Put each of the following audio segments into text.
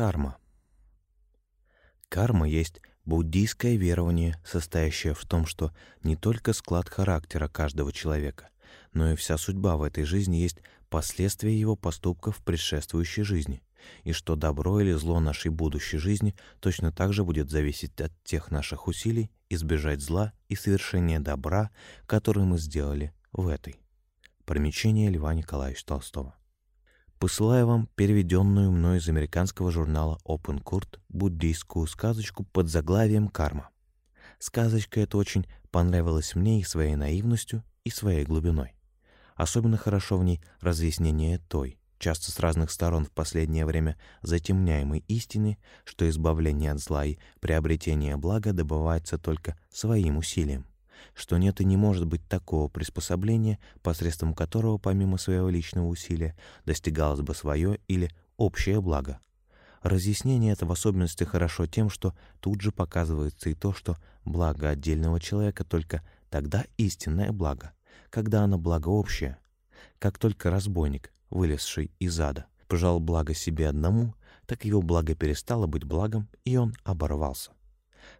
Карма. Карма есть буддийское верование, состоящее в том, что не только склад характера каждого человека, но и вся судьба в этой жизни есть последствия его поступков в предшествующей жизни, и что добро или зло нашей будущей жизни точно так же будет зависеть от тех наших усилий избежать зла и совершения добра, которые мы сделали в этой. Примечание Льва Николаевича Толстого. Посылаю вам переведенную мной из американского журнала Open Court буддийскую сказочку под заглавием «Карма». Сказочка эта очень понравилась мне и своей наивностью, и своей глубиной. Особенно хорошо в ней разъяснение той, часто с разных сторон в последнее время затемняемой истины, что избавление от зла и приобретение блага добывается только своим усилием что нет и не может быть такого приспособления, посредством которого, помимо своего личного усилия, достигалось бы свое или общее благо. Разъяснение это в особенности хорошо тем, что тут же показывается и то, что благо отдельного человека только тогда истинное благо, когда оно благо общее. Как только разбойник, вылезший из ада, пожал благо себе одному, так его благо перестало быть благом, и он оборвался.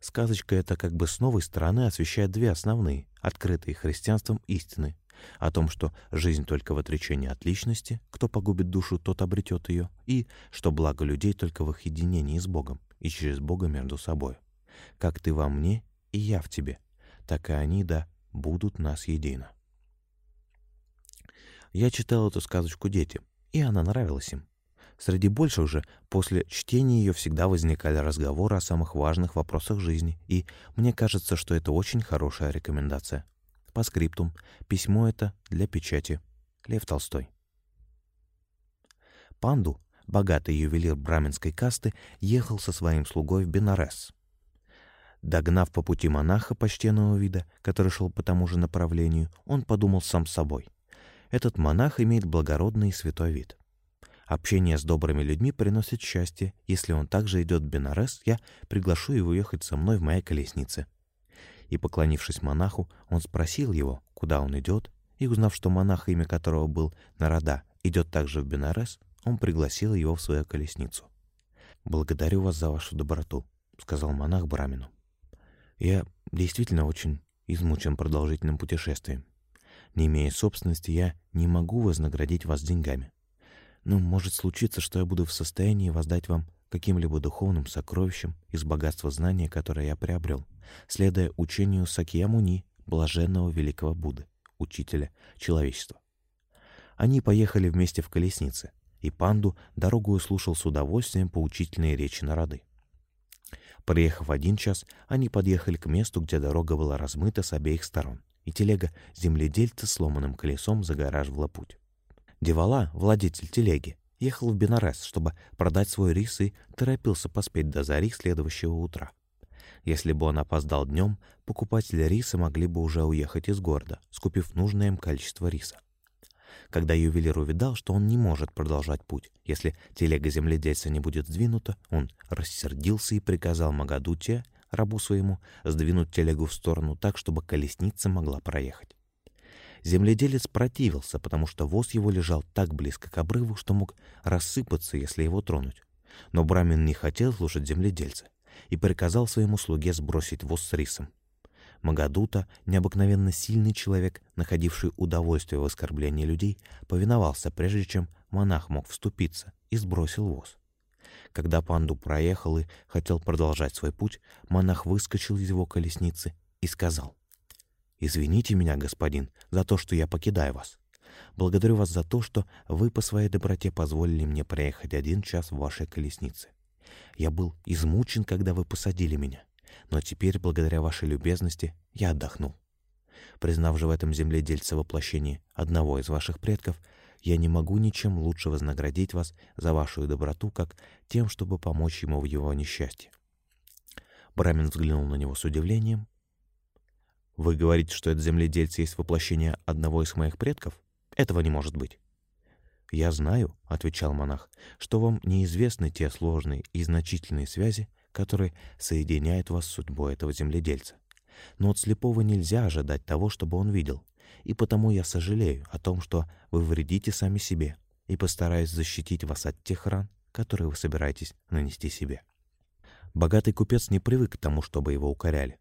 Сказочка эта как бы с новой стороны освещает две основные, открытые христианством истины. О том, что жизнь только в отречении от личности, кто погубит душу, тот обретет ее, и что благо людей только в их единении с Богом и через Бога между собой. Как ты во мне, и я в тебе, так и они, да, будут нас едино. Я читал эту сказочку детям, и она нравилась им. Среди больших же, после чтения ее всегда возникали разговоры о самых важных вопросах жизни, и мне кажется, что это очень хорошая рекомендация. По скриптум. Письмо это для печати. Лев Толстой. Панду, богатый ювелир браменской касты, ехал со своим слугой в Бенарес. Догнав по пути монаха почтенного вида, который шел по тому же направлению, он подумал сам собой. Этот монах имеет благородный и святой вид. Общение с добрыми людьми приносит счастье. Если он также идет в Бенарес, я приглашу его ехать со мной в моей колеснице». И, поклонившись монаху, он спросил его, куда он идет, и, узнав, что монах, имя которого был Народа, идет также в Бенарес, он пригласил его в свою колесницу. «Благодарю вас за вашу доброту», — сказал монах Брамину. «Я действительно очень измучен продолжительным путешествием. Не имея собственности, я не могу вознаградить вас деньгами. Но может случиться, что я буду в состоянии воздать вам каким-либо духовным сокровищем из богатства знания, которое я приобрел, следуя учению Сакьямуни, блаженного великого Будды, учителя человечества. Они поехали вместе в колеснице, и панду дорогу слушал с удовольствием поучительные речи народы. Проехав один час, они подъехали к месту, где дорога была размыта с обеих сторон, и телега земледельца сломанным колесом загораживала путь. Девала, владетель телеги, ехал в Бенарес, чтобы продать свой рис и торопился поспеть до зари следующего утра. Если бы он опоздал днем, покупатели риса могли бы уже уехать из города, скупив нужное им количество риса. Когда ювелир увидал, что он не может продолжать путь, если телега земледельца не будет сдвинута, он рассердился и приказал Магадуте, рабу своему, сдвинуть телегу в сторону так, чтобы колесница могла проехать. Земледелец противился, потому что воз его лежал так близко к обрыву, что мог рассыпаться, если его тронуть. Но Брамин не хотел слушать земледельца и приказал своему слуге сбросить воз с рисом. Магадута, необыкновенно сильный человек, находивший удовольствие в оскорблении людей, повиновался, прежде чем монах мог вступиться, и сбросил воз. Когда панду проехал и хотел продолжать свой путь, монах выскочил из его колесницы и сказал, Извините меня, господин, за то, что я покидаю вас. Благодарю вас за то, что вы по своей доброте позволили мне проехать один час в вашей колеснице. Я был измучен, когда вы посадили меня, но теперь, благодаря вашей любезности, я отдохнул. Признав же в этом земледельце воплощение одного из ваших предков, я не могу ничем лучше вознаградить вас за вашу доброту, как тем, чтобы помочь ему в его несчастье. Брамин взглянул на него с удивлением, вы говорите, что это земледельцы есть воплощение одного из моих предков? Этого не может быть. Я знаю, отвечал монах, что вам неизвестны те сложные и значительные связи, которые соединяют вас с судьбой этого земледельца. Но от слепого нельзя ожидать того, чтобы он видел, и потому я сожалею о том, что вы вредите сами себе, и постараюсь защитить вас от тех ран, который вы собираетесь нанести себе. Богатый купец не привык к тому, чтобы его укоряли.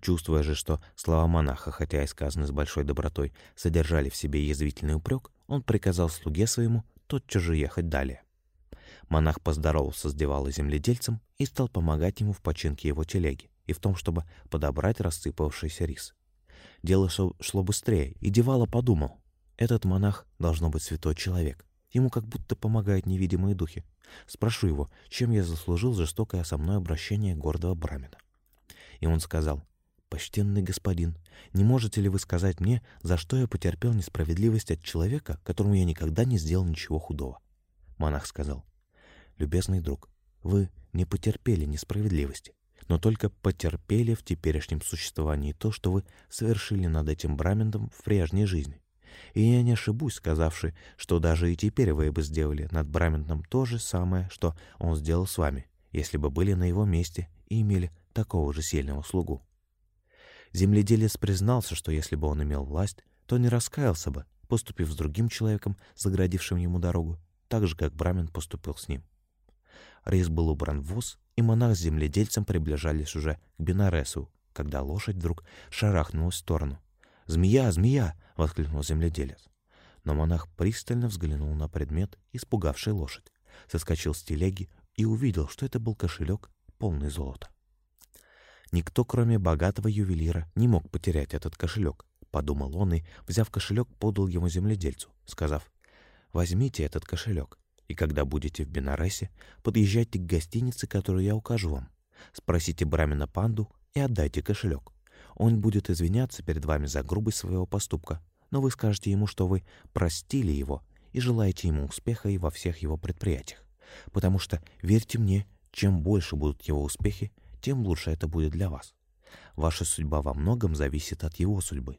Чувствуя же, что слова монаха, хотя и сказаны с большой добротой, содержали в себе язвительный упрек, он приказал слуге своему тотчас же ехать далее. Монах поздоровался с девалой земледельцем и стал помогать ему в починке его телеги и в том, чтобы подобрать рассыпавшийся рис. Дело шло быстрее, и Девала подумал, этот монах должно быть святой человек. Ему как будто помогают невидимые духи. Спрошу его, чем я заслужил жестокое со мной обращение гордого брамина. И он сказал, «Почтенный господин, не можете ли вы сказать мне, за что я потерпел несправедливость от человека, которому я никогда не сделал ничего худого?» Монах сказал, «Любезный друг, вы не потерпели несправедливости, но только потерпели в теперешнем существовании то, что вы совершили над этим брамином в прежней жизни. И я не ошибусь, сказавши, что даже и теперь вы бы сделали над Браментом то же самое, что он сделал с вами, если бы были на его месте и имели такого же сильного слугу. Земледелец признался, что если бы он имел власть, то не раскаялся бы, поступив с другим человеком, заградившим ему дорогу, так же, как Брамин поступил с ним. Рейс был убран в воз, и монах с земледельцем приближались уже к Бенаресу, когда лошадь вдруг шарахнулась в сторону. «Змея! Змея!» — воскликнул земледелец. Но монах пристально взглянул на предмет, испугавший лошадь, соскочил с телеги и увидел, что это был кошелек, полный золота. Никто, кроме богатого ювелира, не мог потерять этот кошелек, подумал он и, взяв кошелек, подал ему земледельцу, сказав, «Возьмите этот кошелек, и когда будете в Бенаресе, подъезжайте к гостинице, которую я укажу вам. Спросите Брамина Панду и отдайте кошелек. Он будет извиняться перед вами за грубость своего поступка, но вы скажете ему, что вы простили его и желаете ему успеха и во всех его предприятиях. Потому что, верьте мне, чем больше будут его успехи, тем лучше это будет для вас. Ваша судьба во многом зависит от его судьбы.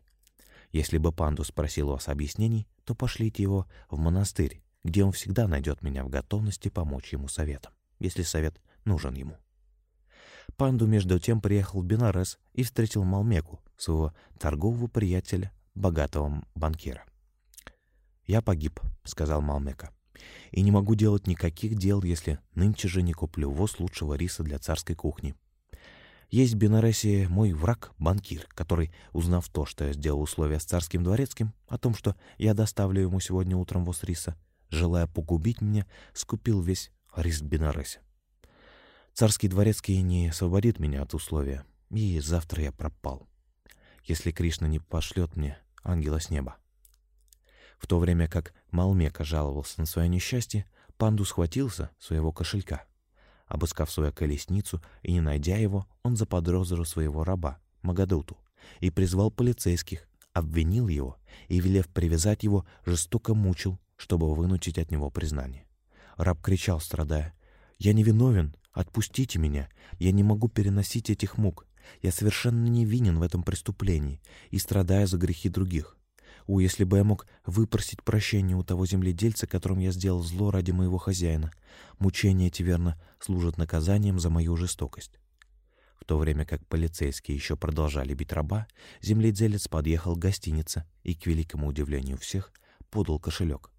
Если бы Панду спросил вас объяснений, то пошлите его в монастырь, где он всегда найдет меня в готовности помочь ему советом, если совет нужен ему. Панду между тем приехал в Бенарес и встретил Малмеку, своего торгового приятеля, богатого банкира. «Я погиб», — сказал Малмека, — «и не могу делать никаких дел, если нынче же не куплю воз лучшего риса для царской кухни. Есть в мой враг, банкир, который, узнав то, что я сделал условия с царским дворецким, о том, что я доставлю ему сегодня утром воз риса, желая погубить меня, скупил весь рис в. Царский дворецкий не освободит меня от условия, и завтра я пропал, если Кришна не пошлет мне ангела с неба. В то время как Малмека жаловался на свое несчастье, Панду схватился своего кошелька. Обыскав свою колесницу и не найдя его, он заподозрил своего раба, Магадуту, и призвал полицейских, обвинил его и, велев привязать его, жестоко мучил, чтобы вынудить от него признание. Раб кричал, страдая, «Я не виновен, Отпустите меня. Я не могу переносить этих мук. Я совершенно невинен в этом преступлении и страдаю за грехи других. О, если бы я мог выпросить прощения у того земледельца, которому я сделал зло ради моего хозяина. Мучения эти, верно, служат наказанием за мою жестокость. В то время как полицейские еще продолжали бить раба, земледелец подъехал к гостинице и, к великому удивлению всех, подал кошелек.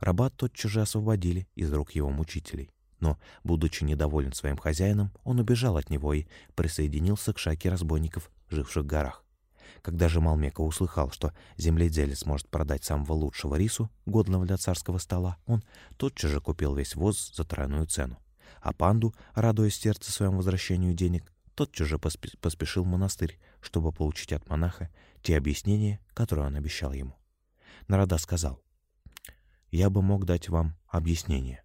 Раба тотчас же освободили из рук его мучителей. Но, будучи недоволен своим хозяином, он убежал от него и присоединился к шайке разбойников, живших в горах. Когда же Малмека услыхал, что земледелец может продать самого лучшего рису, годного для царского стола, он тотчас же купил весь воз за тройную цену. А панду, радуясь сердце своему возвращению денег, тотчас же поспе поспешил в монастырь, чтобы получить от монаха те объяснения, которые он обещал ему. Нарада сказал, «Я бы мог дать вам объяснение,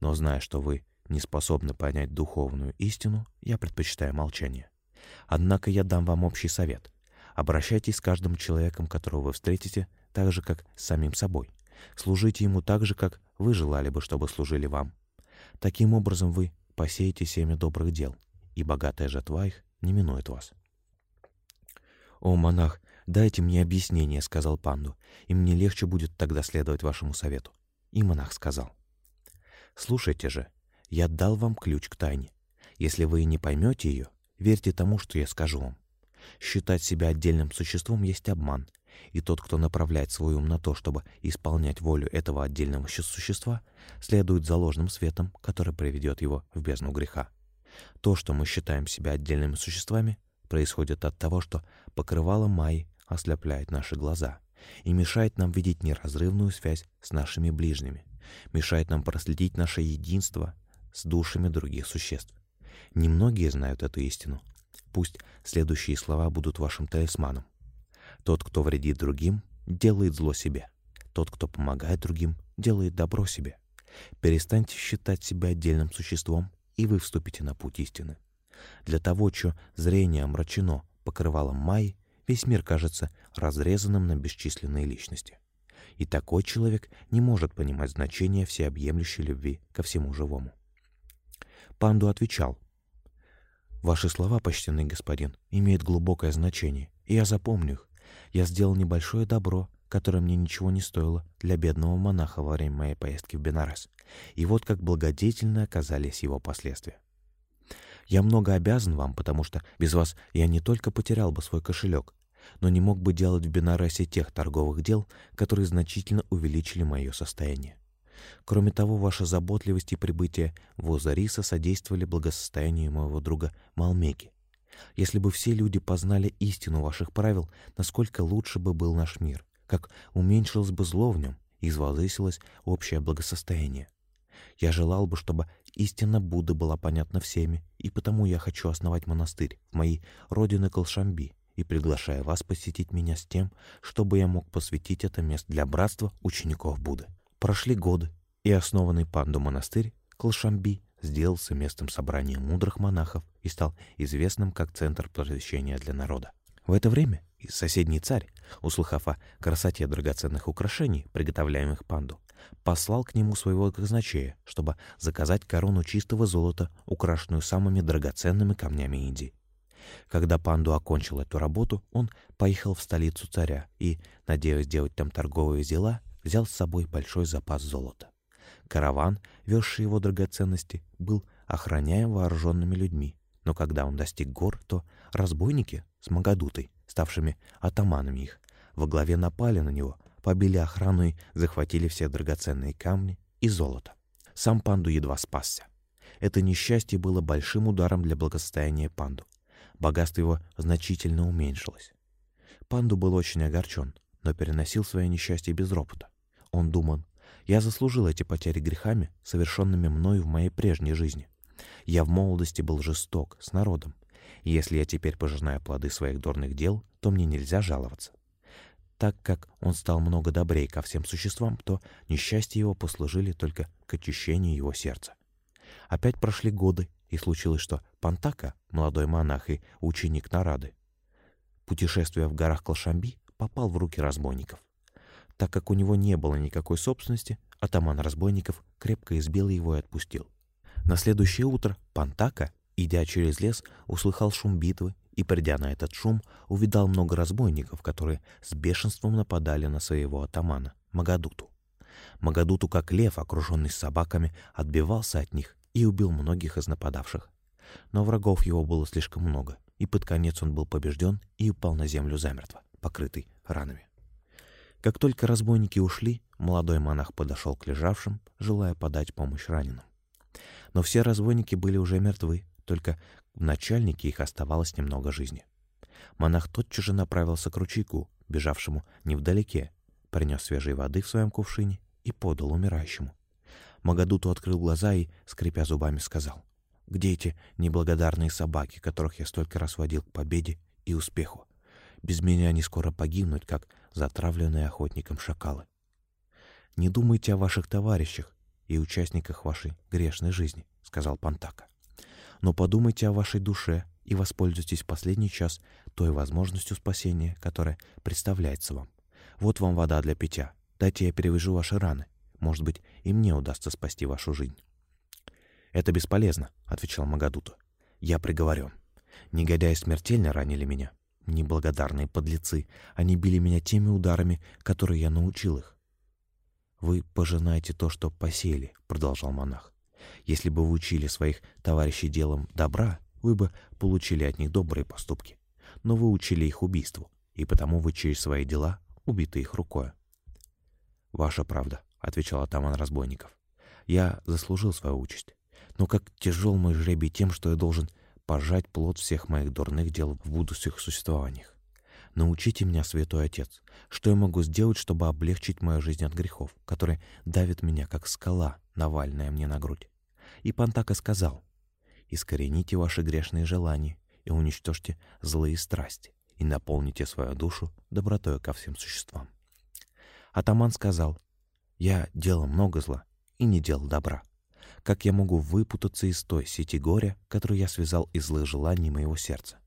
но зная, что вы не способны понять духовную истину, я предпочитаю молчание. Однако я дам вам общий совет. Обращайтесь с каждым человеком, которого вы встретите, так же, как с самим собой. Служите ему так же, как вы желали бы, чтобы служили вам. Таким образом вы посеете семя добрых дел, и богатая жатва их не минует вас. «О, монах, дайте мне объяснение», — сказал панду, «и мне легче будет тогда следовать вашему совету». И монах сказал, Слушайте же, я дал вам ключ к тайне. Если вы не поймете ее, верьте тому, что я скажу вам. Считать себя отдельным существом есть обман, И тот, кто направляет свой ум на то, чтобы исполнять волю этого отдельного существа, следует за ложным светом, который приведет его в бездну греха. То, что мы считаем себя отдельными существами, происходит от того, что покрывало Майи ослепляет наши глаза и мешает нам видеть неразрывную связь с нашими ближними, мешает нам проследить наше единство с душами других существ. Немногие знают эту истину. Пусть следующие слова будут вашим талисманом. Тот, кто вредит другим, делает зло себе. Тот, кто помогает другим, делает добро себе. Перестаньте считать себя отдельным существом, и вы вступите на путь истины. Для того, что зрение омрачено покрывалом Майи, весь мир кажется разрезанным на бесчисленные личности. И такой человек не может понимать значение всеобъемлющей любви ко всему живому. Панду отвечал, «Ваши слова, почтенный господин, имеют глубокое значение, и я запомню их. Я сделал небольшое добро, которое мне ничего не стоило для бедного монаха во время моей поездки в Бенарес. И вот как благодетельно оказались его последствия. Я много обязан вам, потому что без вас я не только потерял бы свой кошелек, но не мог бы делать в Бенарасе тех торговых дел, которые значительно увеличили мое состояние. Кроме того, ваша заботливость и прибытие в Озариса содействовали благосостоянию моего друга Малмеки. Если бы все люди познали истину ваших правил, насколько лучше бы был наш мир, как уменьшилось бы зло в нем и возвысилось общее благосостояние. Я желал бы, чтобы истина Будды была понятна всеми, и потому я хочу основать монастырь в моей родине Колшамби и приглашаю вас посетить меня с тем, чтобы я мог посвятить это место для братства учеников Будды. Прошли годы, и основанный панду монастырь Колшамби сделался местом собрания мудрых монахов и стал известным как центр просвещения для народа. В это время соседний царь, услыхав о красоте драгоценных украшений, приготовляемых панду, послал к нему своего казначея, чтобы заказать корону чистого золота, украшенную самыми драгоценными камнями Индии. Когда панду окончил эту работу, он поехал в столицу царя и, надеясь сделать там торговые дела, взял с собой большой запас золота. Караван, везший его драгоценности, был охраняем вооруженными людьми, но когда он достиг гор, то разбойники с Магадутой, ставшими атаманами их, во главе напали на него, побили охрану и захватили все драгоценные камни и золото. Сам панду едва спасся. Это несчастье было большим ударом для благосостояния панду. Богатство его значительно уменьшилось. Панду был очень огорчен, но переносил свое несчастье без ропота. Он думал, я заслужил эти потери грехами, совершенными мною в моей прежней жизни. Я в молодости был жесток с народом. Если я теперь пожинаю плоды своих дурных дел, то мне нельзя жаловаться. Так как он стал много добрее ко всем существам, то несчастья его послужили только к очищению его сердца. Опять прошли годы, и случилось, что Пантака, молодой монах и ученик Нарады, путешествуя в горах Колшамби, попал в руки разбойников. Так как у него не было никакой собственности, атаман разбойников крепко избил его и отпустил. На следующее утро Пантака, идя через лес, услыхал шум битвы и, придя на этот шум, увидал много разбойников, которые с бешенством нападали на своего атамана, Магадуту. Магадуту, как лев, окруженный собаками, отбивался от них и убил многих из нападавших. Но врагов его было слишком много, и под конец он был побежден и упал на землю замертво, покрытый ранами. Как только разбойники ушли, молодой монах подошел к лежавшим, желая подать помощь раненым. Но все разбойники были уже мертвы, только в начальнике их оставалось немного жизни. Монах тотчас же направился к ручейку, бежавшему невдалеке, принес свежей воды в своем кувшине и подал умирающему. Магадуту открыл глаза и, скрипя зубами, сказал, «Где эти неблагодарные собаки, которых я столько раз водил к победе и успеху? Без меня они скоро погибнут, как затравленные охотником шакалы. Не думайте о ваших товарищах, и участниках вашей грешной жизни», — сказал Пантака. «Но подумайте о вашей душе и воспользуйтесь последний час той возможностью спасения, которая представляется вам. Вот вам вода для питья. Дайте я перевяжу ваши раны. Может быть, и мне удастся спасти вашу жизнь». «Это бесполезно», — отвечал Магадуту. «Я приговорен. Негодяи смертельно ранили меня. Неблагодарные подлецы. Они били меня теми ударами, которые я научил их. «Вы пожинаете то, что посеяли», — продолжал монах. «Если бы вы учили своих товарищей делом добра, вы бы получили от них добрые поступки. Но вы учили их убийству, и потому вы через свои дела убиты их рукой. «Ваша правда», — отвечал атаман разбойников. «Я заслужил свою участь. Но как тяжел мой жребий тем, что я должен пожать плод всех моих дурных дел в будущих существованиях. Научите меня, святой отец, что я могу сделать, чтобы облегчить мою жизнь от грехов, которые давят меня, как скала, навальная мне на грудь. И Пантака сказал, «Искорените ваши грешные желания и уничтожьте злые страсти, и наполните свою душу добротой ко всем существам». Атаман сказал, «Я делал много зла и не делал добра. Как я могу выпутаться из той сети горя, которую я связал из злых желаний моего сердца?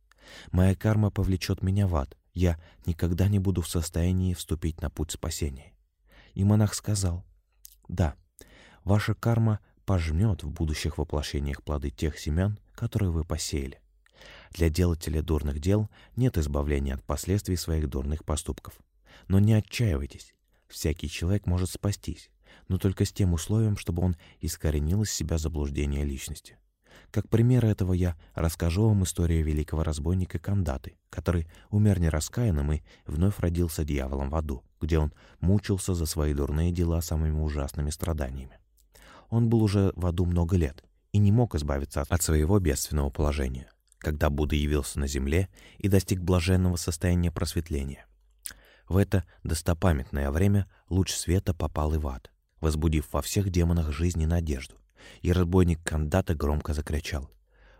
Моя карма повлечет меня в ад. Я никогда не буду в состоянии вступить на путь спасения. И монах сказал, «Да, ваша карма пожмет в будущих воплощениях плоды тех семян, которые вы посеяли. Для делателя дурных дел нет избавления от последствий своих дурных поступков. Но не отчаивайтесь. Всякий человек может спастись, но только с тем условием, чтобы он искоренил из себя заблуждение личности. Как пример этого я расскажу вам историю великого разбойника Кандаты, который умер нераскаянным и вновь родился дьяволом в аду, где он мучился за свои дурные дела самыми ужасными страданиями. Он был уже в аду много лет и не мог избавиться от своего бедственного положения, когда Будда явился на земле и достиг блаженного состояния просветления. В это достопамятное время луч света попал и в ад, возбудив во всех демонах жизни надежду. И разбойник Кандата громко закричал.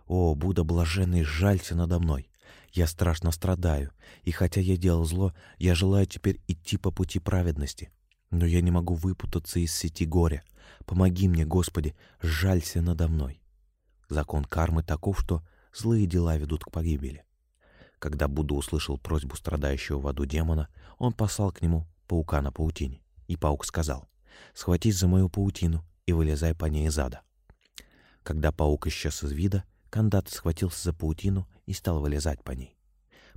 «О, Будда блаженный, жалься надо мной! Я страшно страдаю, и хотя я делал зло, я желаю теперь идти по пути праведности. Но я не могу выпутаться из сети горя. Помоги мне, Господи, жалься надо мной!» Закон кармы таков, что злые дела ведут к погибели. Когда Будда услышал просьбу страдающего в аду демона, он послал к нему паука на паутине. И паук сказал, Схватись за мою паутину и вылезай по ней из ада. Когда паук исчез из вида, Кандат схватился за паутину и стал вылезать по ней.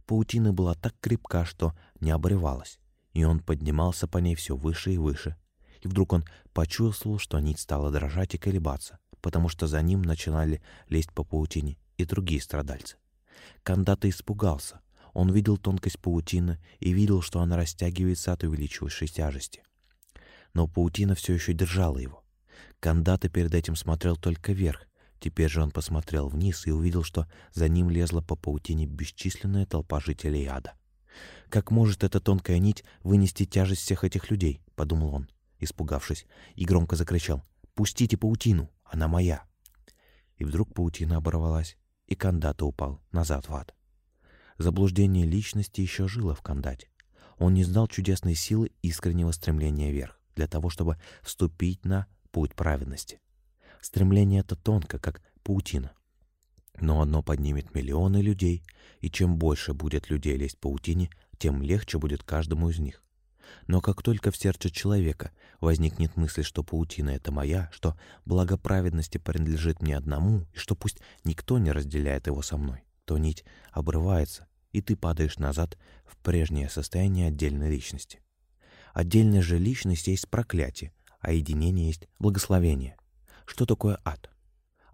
Паутина была так крепка, что не обрывалась, и он поднимался по ней все выше и выше. И вдруг он почувствовал, что нить стала дрожать и колебаться, потому что за ним начинали лезть по паутине и другие страдальцы. Кандата испугался. Он видел тонкость паутины и видел, что она растягивается от увеличившей тяжести но паутина все еще держала его. Кандата перед этим смотрел только вверх. Теперь же он посмотрел вниз и увидел, что за ним лезла по паутине бесчисленная толпа жителей ада. «Как может эта тонкая нить вынести тяжесть всех этих людей?» — подумал он, испугавшись, и громко закричал. «Пустите паутину! Она моя!» И вдруг паутина оборвалась, и Кандата упал назад в ад. Заблуждение личности еще жило в Кандате. Он не знал чудесной силы искреннего стремления вверх для того, чтобы вступить на путь праведности. Стремление это тонко, как паутина. Но одно поднимет миллионы людей, и чем больше будет людей лезть паутине, тем легче будет каждому из них. Но как только в сердце человека возникнет мысль, что паутина — это моя, что благо праведности принадлежит мне одному, и что пусть никто не разделяет его со мной, то нить обрывается, и ты падаешь назад в прежнее состояние отдельной личности. Отдельная же личность есть проклятие, а единение есть благословение. Что такое ад?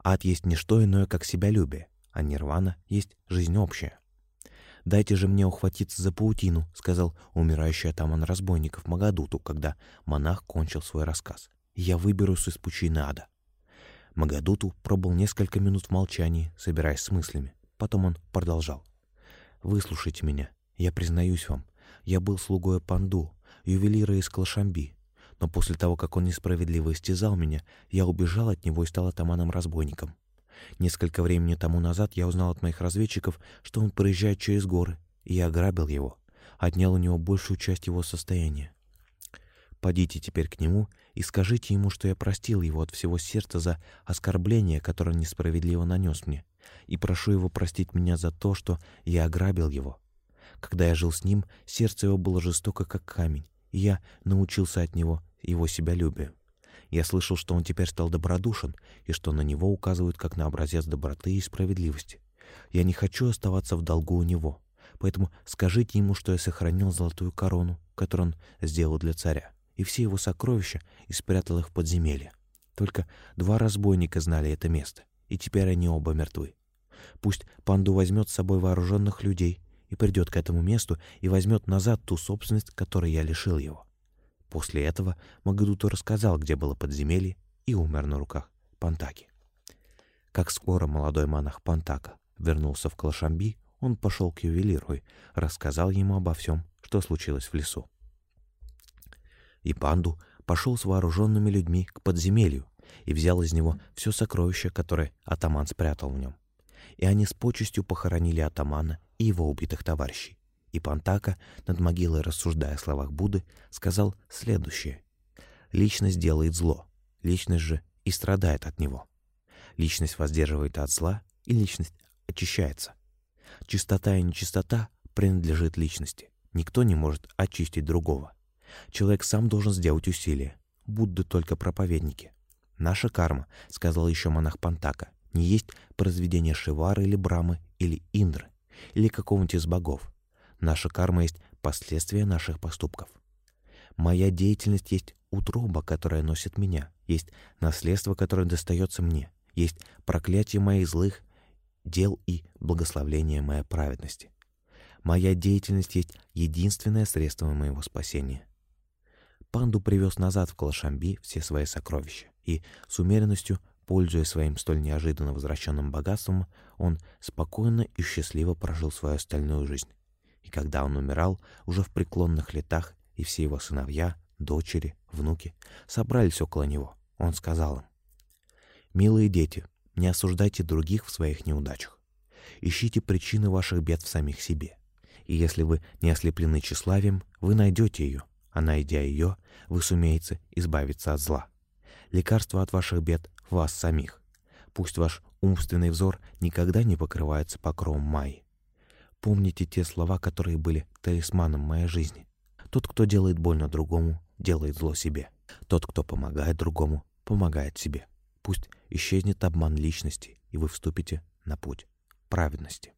Ад есть не что иное, как себялюбие, а нирвана есть жизнь общая. «Дайте же мне ухватиться за паутину», — сказал умирающий атаман разбойников Магадуту, когда монах кончил свой рассказ. «Я выберусь из пучины ада». Магадуту пробыл несколько минут в молчании, собираясь с мыслями. Потом он продолжал. «Выслушайте меня. Я признаюсь вам. Я был слугой Панду, ювелира из Калшамби. Но после того, как он несправедливо истязал меня, я убежал от него и стал атаманом-разбойником. Несколько времени тому назад я узнал от моих разведчиков, что он проезжает через горы, и я ограбил его, отнял у него большую часть его состояния. Подите теперь к нему и скажите ему, что я простил его от всего сердца за оскорбление, которое несправедливо нанес мне, и прошу его простить меня за то, что я ограбил его. Когда я жил с ним, сердце его было жестоко, как камень, и я научился от него его себялюбию. Я слышал, что он теперь стал добродушен, и что на него указывают как на образец доброты и справедливости. Я не хочу оставаться в долгу у него, поэтому скажите ему, что я сохранил золотую корону, которую он сделал для царя, и все его сокровища и спрятал их в подземелье. Только два разбойника знали это место, и теперь они оба мертвы. Пусть Панду возьмет с собой вооруженных людей и придет к этому месту и возьмет назад ту собственность, которой я лишил его. После этого Магадуту рассказал, где было подземелье, и умер на руках Пантаки. Как скоро молодой монах Пантака вернулся в Калашамби, он пошел к ювелиру и рассказал ему обо всем, что случилось в лесу. И Панду пошел с вооруженными людьми к подземелью и взял из него все сокровище, которое атаман спрятал в нем. И они с почестью похоронили атамана и его убитых товарищей. И Пантака, над могилой рассуждая о словах Будды, сказал следующее. «Личность делает зло, личность же и страдает от него. Личность воздерживает от зла, и личность очищается. Чистота и нечистота принадлежит личности. Никто не может очистить другого. Человек сам должен сделать усилия. Будды только проповедники. Наша карма, сказал еще монах Пантака, не есть произведение Шивары или Брамы или Индры или какого-нибудь из богов. Наша карма есть последствия наших поступков. Моя деятельность есть утроба, которая носит меня, есть наследство, которое достается мне, есть проклятие моих злых дел и благословление моей праведности. Моя деятельность есть единственное средство моего спасения. Панду привез назад в Калашамби все свои сокровища, и с умеренностью, пользуясь своим столь неожиданно возвращенным богатством, он спокойно и счастливо прожил свою остальную жизнь. И когда он умирал, уже в преклонных летах, и все его сыновья, дочери, внуки собрались около него, он сказал им, «Милые дети, не осуждайте других в своих неудачах. Ищите причины ваших бед в самих себе. И если вы не ослеплены тщеславием, вы найдете ее, а найдя ее, вы сумеете избавиться от зла. Лекарство от ваших бед вас самих. Пусть ваш умственный взор никогда не покрывается покровом Майи. Помните те слова, которые были талисманом моей жизни. Тот, кто делает больно другому, делает зло себе. Тот, кто помогает другому, помогает себе. Пусть исчезнет обман личности, и вы вступите на путь праведности.